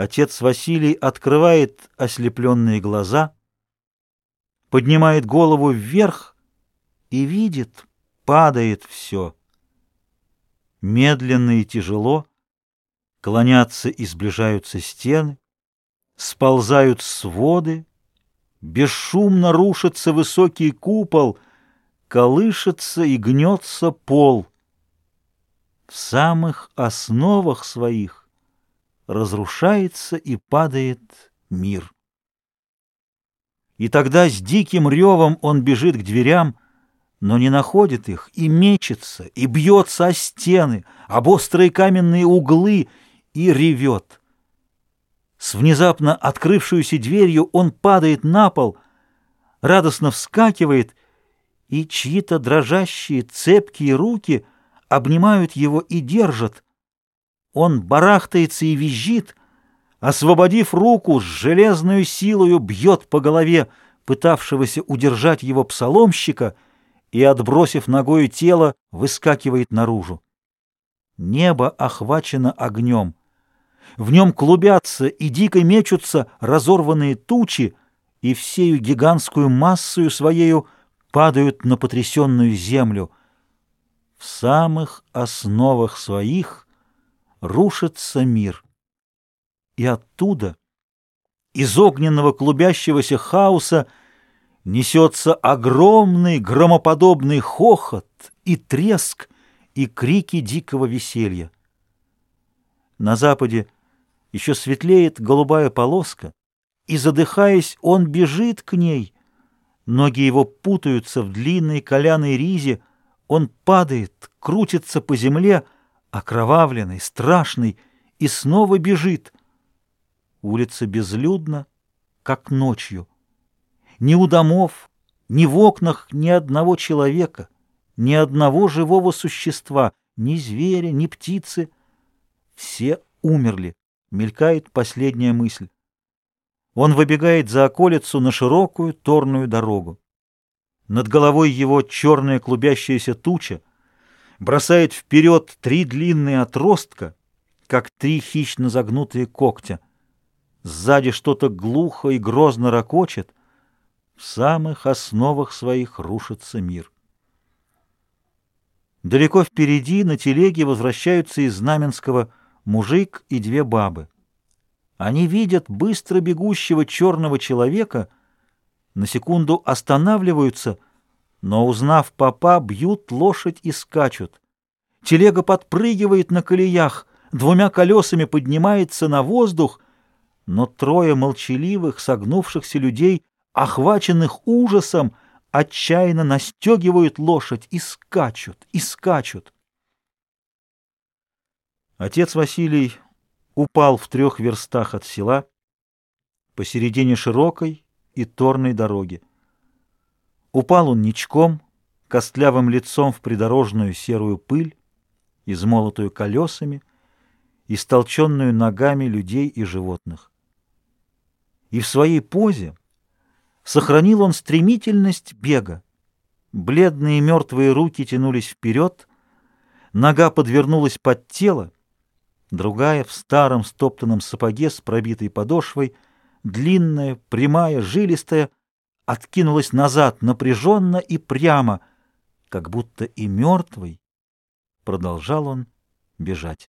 Отец Василий открывает ослепленные глаза, поднимает голову вверх и видит, падает все. Медленно и тяжело клонятся и сближаются стены, сползают своды, бесшумно рушится высокий купол, колышется и гнется пол. В самых основах своих разрушается и падает мир. И тогда с диким ревом он бежит к дверям, но не находит их, и мечется, и бьется о стены, об острые каменные углы, и ревет. С внезапно открывшуюся дверью он падает на пол, радостно вскакивает, и чьи-то дрожащие цепкие руки обнимают его и держат, он барахтается и визжит, освободив руку, с железной силою бьет по голове пытавшегося удержать его псаломщика и, отбросив ногою тело, выскакивает наружу. Небо охвачено огнем. В нем клубятся и дико мечутся разорванные тучи, и всею гигантскую массою своею падают на потрясенную землю. В самых основах своих — рушится мир. И оттуда, из огненного клубящегося хаоса, несется огромный громоподобный хохот и треск, и крики дикого веселья. На западе еще светлеет голубая полоска, и, задыхаясь, он бежит к ней. Ноги его путаются в длинной коляной ризе, он падает, крутится по земле, окровавленный, страшный, и снова бежит. Улица безлюдна, как ночью. Ни у домов, ни в окнах ни одного человека, ни одного живого существа, ни зверя, ни птицы. Все умерли, мелькает последняя мысль. Он выбегает за околицу на широкую торную дорогу. Над головой его черная клубящаяся туча — бросает вперед три длинные отростка, как три хищно загнутые когтя. Сзади что-то глухо и грозно ракочет. В самых основах своих рушится мир. Далеко впереди на телеге возвращаются из Знаменского мужик и две бабы. Они видят быстро бегущего черного человека, на секунду останавливаются — но, узнав попа, бьют лошадь и скачут. Телега подпрыгивает на колеях, двумя колесами поднимается на воздух, но трое молчаливых, согнувшихся людей, охваченных ужасом, отчаянно настегивают лошадь и скачут, и скачут. Отец Василий упал в трех верстах от села посередине широкой и торной дороги. Упал он ничком, костлявым лицом в придорожную серую пыль, измолотую колесами, истолченную ногами людей и животных. И в своей позе сохранил он стремительность бега. Бледные мертвые руки тянулись вперед, нога подвернулась под тело, другая в старом стоптанном сапоге с пробитой подошвой, длинная, прямая, жилистая, откинулась назад напряженно и прямо, как будто и мертвый, продолжал он бежать.